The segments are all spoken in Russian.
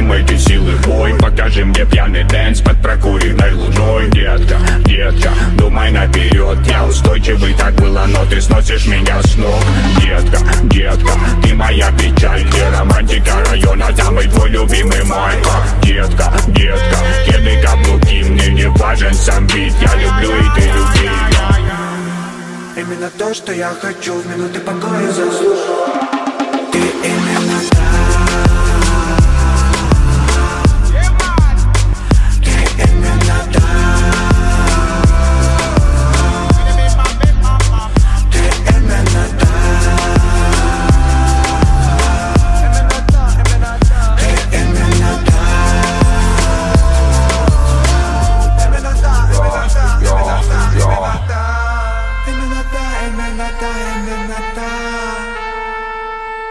эти силы бой. Покажи мне пьяный dance под прокуренной луной. Детка, детка, думай наперед. Я устойчивый, так было, но ты сносишь меня с ног. Детка, детка, ты моя печаль. Ты романтика района, самый твой любимый Майка Детка, детка, кеды каблуки Мне не важен сам бит, я люблю и ты люби. Именно то, что я хочу в минуты покоя заслужу. Ты именно та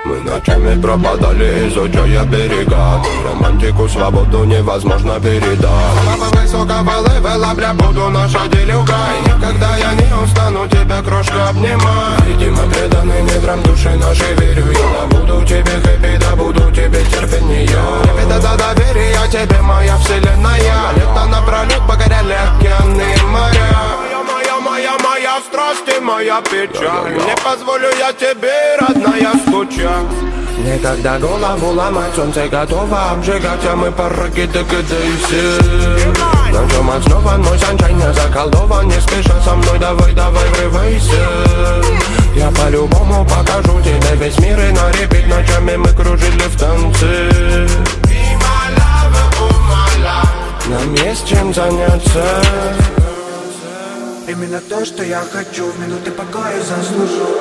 Мы ночами пропадали, изучая берега Романтику, свободу невозможно передать. Папа высокого левела, бля, буду наша делюга И никогда я не устану тебя, крошка, обнимать. Видимо, преданный неграм души нашей верю Я. Буду тебе хэппи, да буду тебе терпение Ребята за доверие тебе, моя вселенная. Лето напролет покоряли океаны и моря моя печаль. Не позволю я тебе, родная, скучать Никогда голову ломать, солнце готово обжигать А мы пороги догадайся Ночом основан мой санчайн, я заколдован Не спеша со мной, давай, давай, врывайся. Я по-любому покажу тебе весь мир И на репит ночами мы кружили в танце. Нам есть чем заняться Именно то, что я хочу в минуты покоя заслужу